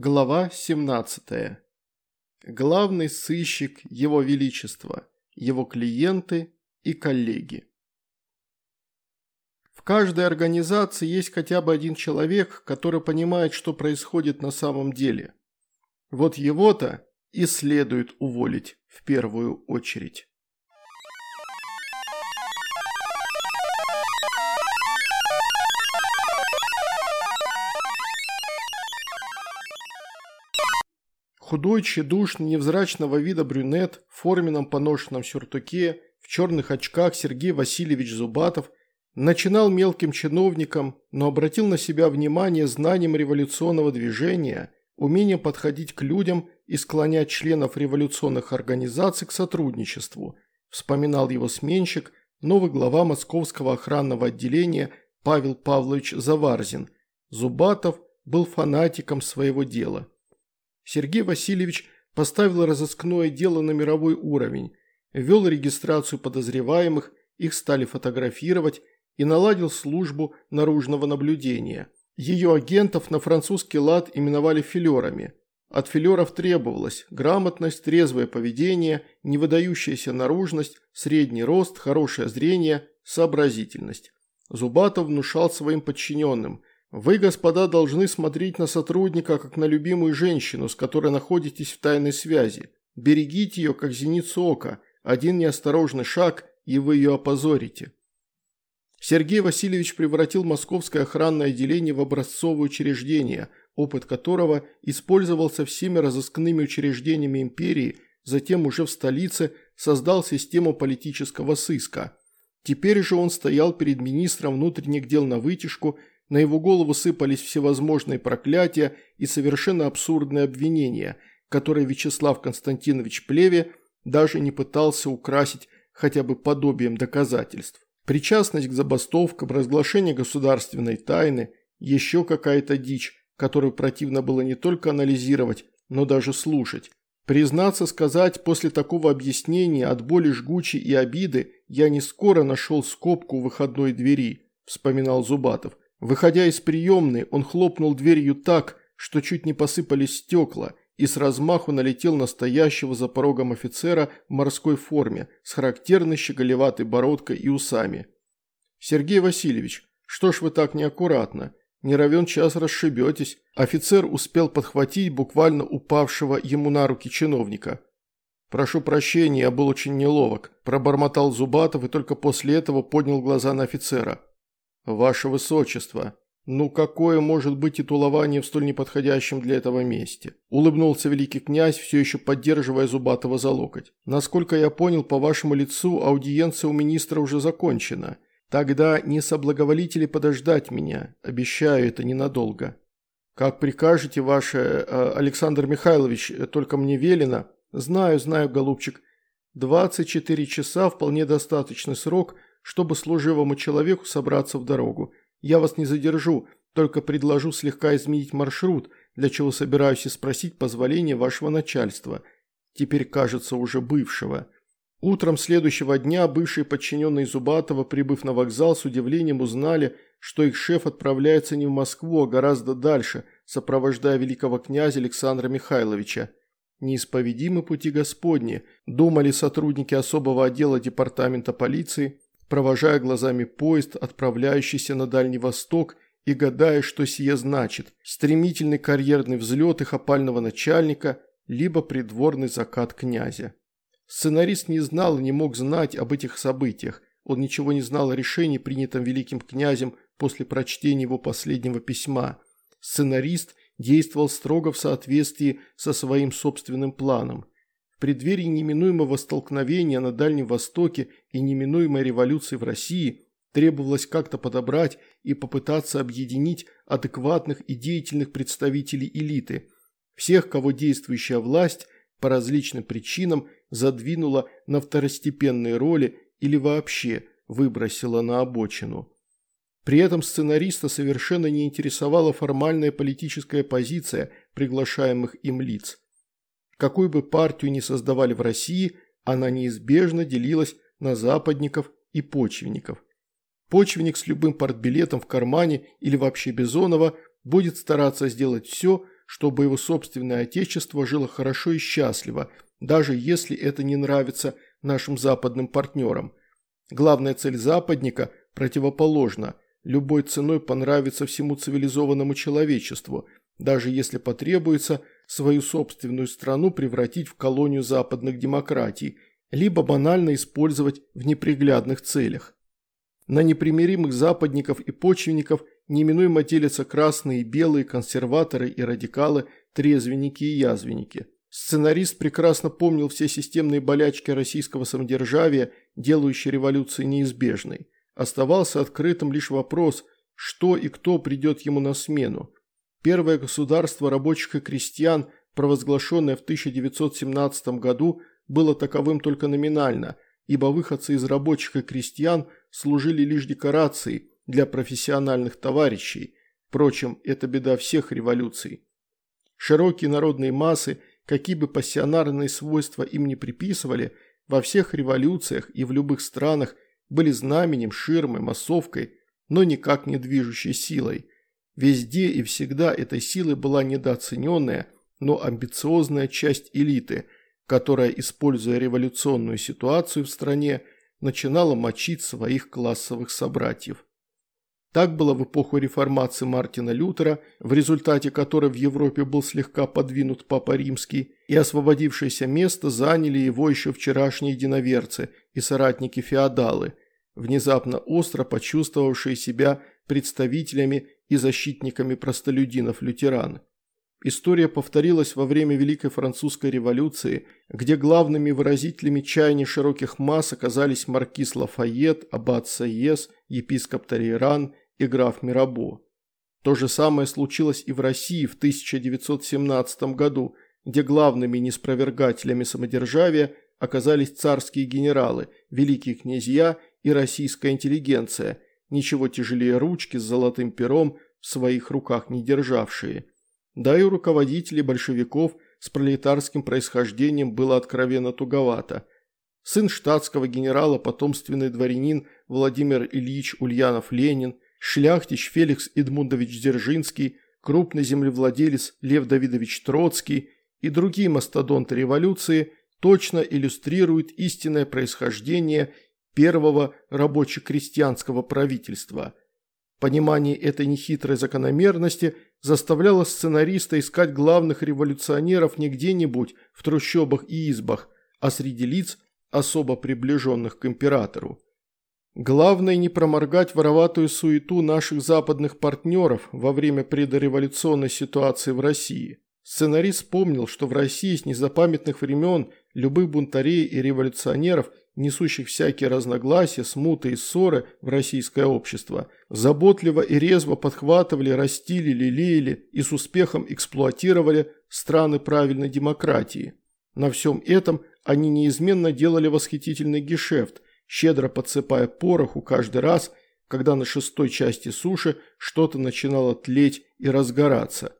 Глава 17. Главный сыщик Его Величества, его клиенты и коллеги. В каждой организации есть хотя бы один человек, который понимает, что происходит на самом деле. Вот его-то и следует уволить в первую очередь. Худой, тщедушный, невзрачного вида брюнет в форменном поношенном сюртуке, в черных очках Сергей Васильевич Зубатов начинал мелким чиновником, но обратил на себя внимание знанием революционного движения, умением подходить к людям и склонять членов революционных организаций к сотрудничеству, вспоминал его сменщик, новый глава московского охранного отделения Павел Павлович Заварзин. Зубатов был фанатиком своего дела. Сергей Васильевич поставил разыскное дело на мировой уровень, ввел регистрацию подозреваемых, их стали фотографировать и наладил службу наружного наблюдения. Ее агентов на французский лад именовали филерами. От филеров требовалось грамотность, трезвое поведение, невыдающаяся наружность, средний рост, хорошее зрение, сообразительность. Зубатов внушал своим подчиненным – вы, господа, должны смотреть на сотрудника, как на любимую женщину, с которой находитесь в тайной связи. Берегите ее, как зеницу ока. Один неосторожный шаг, и вы ее опозорите. Сергей Васильевич превратил московское охранное отделение в образцовое учреждение, опыт которого использовался всеми разыскными учреждениями империи, затем уже в столице создал систему политического сыска. Теперь же он стоял перед министром внутренних дел на вытяжку на его голову сыпались всевозможные проклятия и совершенно абсурдные обвинения, которые Вячеслав Константинович Плеве даже не пытался украсить хотя бы подобием доказательств. Причастность к забастовкам, разглашение государственной тайны, еще какая-то дичь, которую противно было не только анализировать, но даже слушать. Признаться сказать, после такого объяснения от боли жгучей и обиды я не скоро нашел скобку у выходной двери, вспоминал Зубатов. Выходя из приемной, он хлопнул дверью так, что чуть не посыпались стекла, и с размаху налетел на стоящего за порогом офицера в морской форме с характерной щеголеватой бородкой и усами. «Сергей Васильевич, что ж вы так неаккуратно? Не равен час расшибетесь». Офицер успел подхватить буквально упавшего ему на руки чиновника. «Прошу прощения, я был очень неловок», – пробормотал Зубатов и только после этого поднял глаза на офицера. «Ваше Высочество, ну какое может быть титулование в столь неподходящем для этого месте?» Улыбнулся великий князь, все еще поддерживая Зубатова за локоть. «Насколько я понял по вашему лицу, аудиенция у министра уже закончена. Тогда не соблаговолите ли подождать меня? Обещаю, это ненадолго». «Как прикажете, ваше э, Александр Михайлович, только мне велено». «Знаю, знаю, голубчик. 24 часа – вполне достаточный срок – чтобы служивому человеку собраться в дорогу. Я вас не задержу, только предложу слегка изменить маршрут, для чего собираюсь и спросить позволения вашего начальства, теперь, кажется, уже бывшего». Утром следующего дня бывшие подчиненные Зубатова, прибыв на вокзал, с удивлением узнали, что их шеф отправляется не в Москву, а гораздо дальше, сопровождая великого князя Александра Михайловича. Неисповедимы пути Господни, думали сотрудники особого отдела департамента полиции, провожая глазами поезд, отправляющийся на Дальний Восток, и гадая, что сие значит – стремительный карьерный взлет их опального начальника, либо придворный закат князя. Сценарист не знал и не мог знать об этих событиях, он ничего не знал о решении, принятом великим князем после прочтения его последнего письма. Сценарист действовал строго в соответствии со своим собственным планом – преддверии неминуемого столкновения на Дальнем Востоке и неминуемой революции в России требовалось как-то подобрать и попытаться объединить адекватных и деятельных представителей элиты, всех, кого действующая власть по различным причинам задвинула на второстепенные роли или вообще выбросила на обочину. При этом сценариста совершенно не интересовала формальная политическая позиция приглашаемых им лиц. Какую бы партию ни создавали в России, она неизбежно делилась на западников и почвенников. Почвенник с любым портбилетом в кармане или вообще Бизонова будет стараться сделать все, чтобы его собственное отечество жило хорошо и счастливо, даже если это не нравится нашим западным партнерам. Главная цель западника противоположна – любой ценой понравиться всему цивилизованному человечеству, даже если потребуется свою собственную страну превратить в колонию западных демократий, либо банально использовать в неприглядных целях. На непримиримых западников и почвенников неминуемо делятся красные и белые, консерваторы и радикалы, трезвенники и язвенники. Сценарист прекрасно помнил все системные болячки российского самодержавия, делающие революцию неизбежной. Оставался открытым лишь вопрос, что и кто придет ему на смену. Первое государство рабочих и крестьян, провозглашенное в 1917 году, было таковым только номинально, ибо выходцы из рабочих и крестьян служили лишь декорацией для профессиональных товарищей. Впрочем, это беда всех революций. Широкие народные массы, какие бы пассионарные свойства им не приписывали, во всех революциях и в любых странах были знаменем, ширмой, массовкой, но никак не движущей силой. Везде и всегда этой силой была недооцененная, но амбициозная часть элиты, которая, используя революционную ситуацию в стране, начинала мочить своих классовых собратьев. Так было в эпоху реформации Мартина Лютера, в результате которой в Европе был слегка подвинут Папа Римский, и освободившееся место заняли его еще вчерашние единоверцы и соратники-феодалы, внезапно остро почувствовавшие себя представителями и защитниками простолюдинов-лютеран. История повторилась во время Великой Французской революции, где главными выразителями чаяний широких масс оказались маркиз Лафайет, аббат Сайес, епископ Тарейран и граф Мирабо. То же самое случилось и в России в 1917 году, где главными неспровергателями самодержавия оказались царские генералы, великие князья и российская интеллигенция, ничего тяжелее ручки с золотым пером в своих руках не державшие – да и у руководителей большевиков с пролетарским происхождением было откровенно туговато. Сын штатского генерала, потомственный дворянин Владимир Ильич Ульянов-Ленин, шляхтич Феликс Эдмундович Дзержинский, крупный землевладелец Лев Давидович Троцкий и другие мастодонты революции точно иллюстрируют истинное происхождение первого рабоче-крестьянского правительства. Понимание этой нехитрой закономерности – заставляла сценариста искать главных революционеров не где-нибудь в трущобах и избах, а среди лиц, особо приближенных к императору. Главное не проморгать вороватую суету наших западных партнеров во время предреволюционной ситуации в России. Сценарист вспомнил, что в России с незапамятных времен любых бунтарей и революционеров несущих всякие разногласия, смуты и ссоры в российское общество, заботливо и резво подхватывали, растили, лелеяли и с успехом эксплуатировали страны правильной демократии. На всем этом они неизменно делали восхитительный гешефт, щедро подсыпая пороху каждый раз, когда на шестой части суши что-то начинало тлеть и разгораться.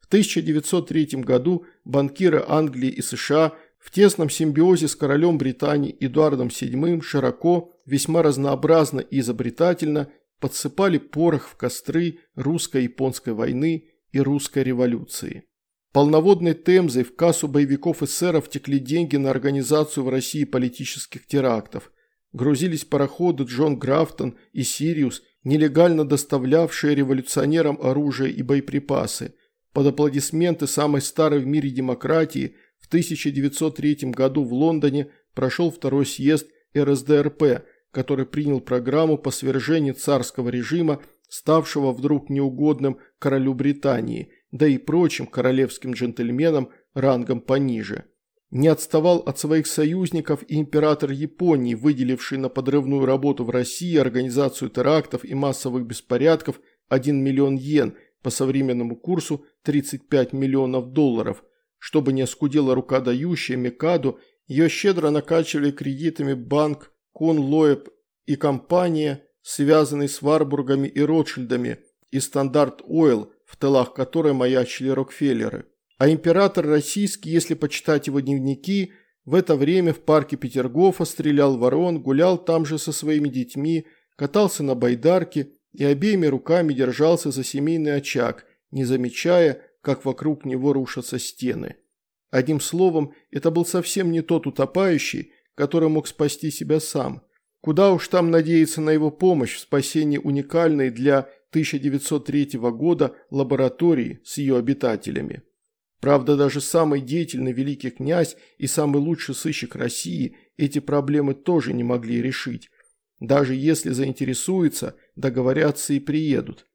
В 1903 году банкиры Англии и США – в тесном симбиозе с королем Британии Эдуардом VII широко, весьма разнообразно и изобретательно подсыпали порох в костры русско-японской войны и русской революции. Полноводной темзой в кассу боевиков эсеров текли деньги на организацию в России политических терактов. Грузились пароходы Джон Графтон и Сириус, нелегально доставлявшие революционерам оружие и боеприпасы. Под аплодисменты самой старой в мире демократии – 1903 году в Лондоне прошел второй съезд РСДРП, который принял программу по свержению царского режима, ставшего вдруг неугодным королю Британии, да и прочим королевским джентльменам рангом пониже. Не отставал от своих союзников и император Японии, выделивший на подрывную работу в России организацию терактов и массовых беспорядков 1 миллион йен, по современному курсу 35 миллионов долларов, чтобы не оскудела рука дающая Микадо, ее щедро накачивали кредитами банк, Кун Лоэб и компания, связанные с Варбургами и Ротшильдами, и Standard Oil, в тылах которой маячили Рокфеллеры. А император российский, если почитать его дневники, в это время в парке Петергофа стрелял ворон, гулял там же со своими детьми, катался на байдарке и обеими руками держался за семейный очаг, не замечая, как вокруг него рушатся стены. Одним словом, это был совсем не тот утопающий, который мог спасти себя сам. Куда уж там надеяться на его помощь в спасении уникальной для 1903 года лаборатории с ее обитателями. Правда, даже самый деятельный великий князь и самый лучший сыщик России эти проблемы тоже не могли решить. Даже если заинтересуются, договорятся и приедут.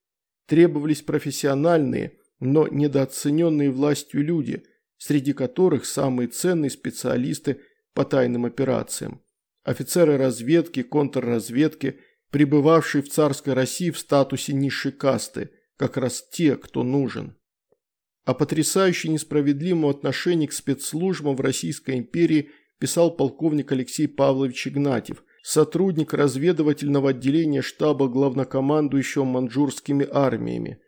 Требовались профессиональные, но недооцененные властью люди, среди которых самые ценные специалисты по тайным операциям. Офицеры разведки, контрразведки, пребывавшие в царской России в статусе низшей касты, как раз те, кто нужен о потрясающе несправедливом отношении к спецслужбам в Российской империи писал полковник Алексей Павлович Игнатьев, сотрудник разведывательного отделения штаба главнокомандующего маньчжурскими армиями.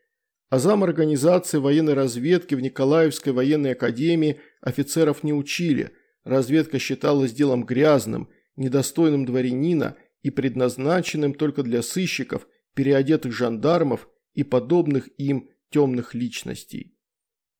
А зам организации военной разведки в Николаевской военной академии офицеров не учили, разведка считалась делом грязным, недостойным дворянина и предназначенным только для сыщиков, переодетых жандармов и подобных им темных личностей.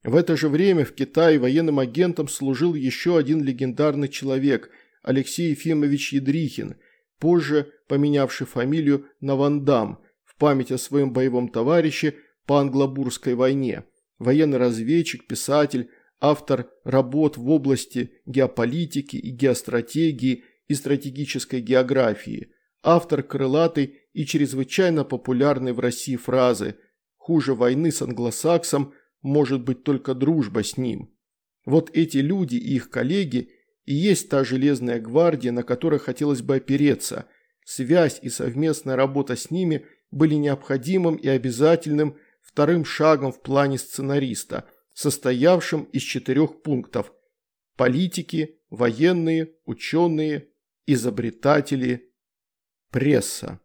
В это же время в Китае военным агентом служил еще один легендарный человек – Алексей Ефимович Едрихин, позже поменявший фамилию на Вандам в память о своем боевом товарище по англобурской войне. Военный разведчик, писатель, автор работ в области геополитики и геостратегии и стратегической географии, автор крылатой и чрезвычайно популярной в России фразы «Хуже войны с англосаксом – может быть только дружба с ним. Вот эти люди и их коллеги и есть та железная гвардия, на которой хотелось бы опереться. Связь и совместная работа с ними были необходимым и обязательным вторым шагом в плане сценариста, состоявшим из четырех пунктов – политики, военные, ученые, изобретатели, пресса.